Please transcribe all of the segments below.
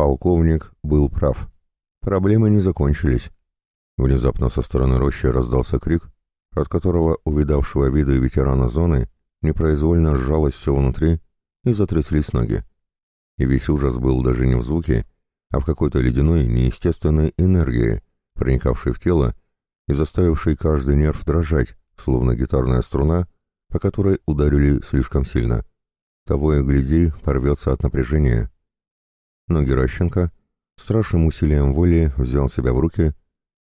Полковник был прав. Проблемы не закончились. Внезапно со стороны рощи раздался крик, от которого увидавшего виды ветерана зоны непроизвольно сжалось все внутри и затряслись ноги. И весь ужас был даже не в звуке, а в какой-то ледяной, неестественной энергии, проникавшей в тело и заставившей каждый нерв дрожать, словно гитарная струна, по которой ударили слишком сильно. Того и гляди, порвется от напряжения. Но Геращенко страшным усилием воли взял себя в руки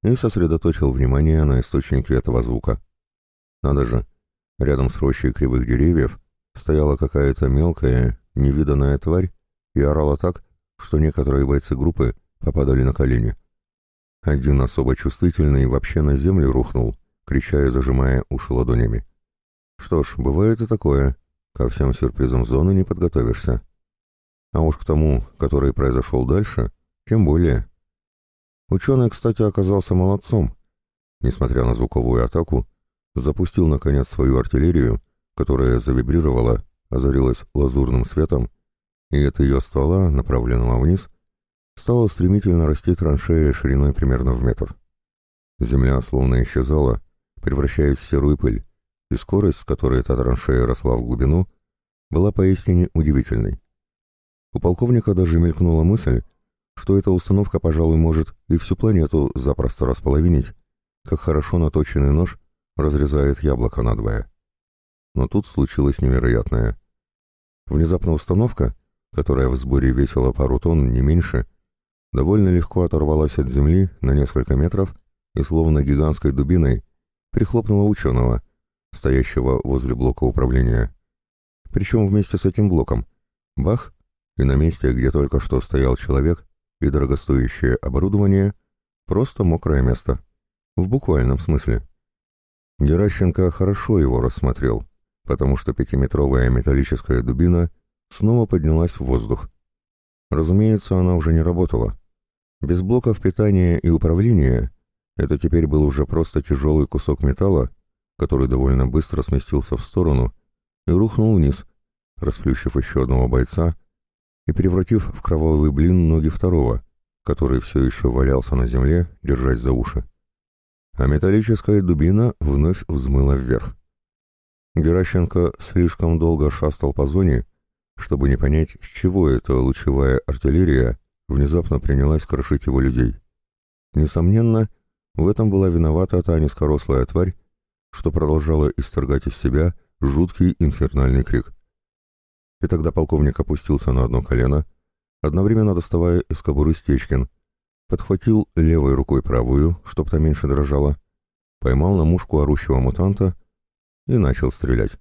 и сосредоточил внимание на источнике этого звука. Надо же, рядом с рощей кривых деревьев стояла какая-то мелкая, невиданная тварь и орала так, что некоторые бойцы группы попадали на колени. Один особо чувствительный вообще на землю рухнул, крича и зажимая уши ладонями. Что ж, бывает и такое. Ко всем сюрпризам зоны не подготовишься. А уж к тому, который произошел дальше, тем более. Ученый, кстати, оказался молодцом. Несмотря на звуковую атаку, запустил, наконец, свою артиллерию, которая завибрировала, озарилась лазурным светом, и от ее ствола, направленного вниз, стала стремительно расти траншея шириной примерно в метр. Земля словно исчезала, превращаясь в серую пыль, и скорость, с которой эта траншея росла в глубину, была поистине удивительной. У полковника даже мелькнула мысль, что эта установка, пожалуй, может и всю планету запросто располовинить, как хорошо наточенный нож разрезает яблоко надвое. Но тут случилось невероятное. Внезапно установка, которая в сборе весила пару тонн, не меньше, довольно легко оторвалась от земли на несколько метров и словно гигантской дубиной прихлопнула ученого, стоящего возле блока управления. Причем вместе с этим блоком. Бах! И на месте, где только что стоял человек, и дорогостоящее оборудование — просто мокрое место. В буквальном смысле. Геращенко хорошо его рассмотрел, потому что пятиметровая металлическая дубина снова поднялась в воздух. Разумеется, она уже не работала. Без блоков питания и управления это теперь был уже просто тяжелый кусок металла, который довольно быстро сместился в сторону и рухнул вниз, расплющив еще одного бойца и превратив в кровавый блин ноги второго, который все еще валялся на земле, держась за уши. А металлическая дубина вновь взмыла вверх. Геращенко слишком долго шастал по зоне, чтобы не понять, с чего эта лучевая артиллерия внезапно принялась крошить его людей. Несомненно, в этом была виновата та низкорослая тварь, что продолжала исторгать из себя жуткий инфернальный крик. И тогда полковник опустился на одно колено, одновременно доставая из кобуры Стечкин, подхватил левой рукой правую, чтоб та меньше дрожала, поймал на мушку орущего мутанта и начал стрелять.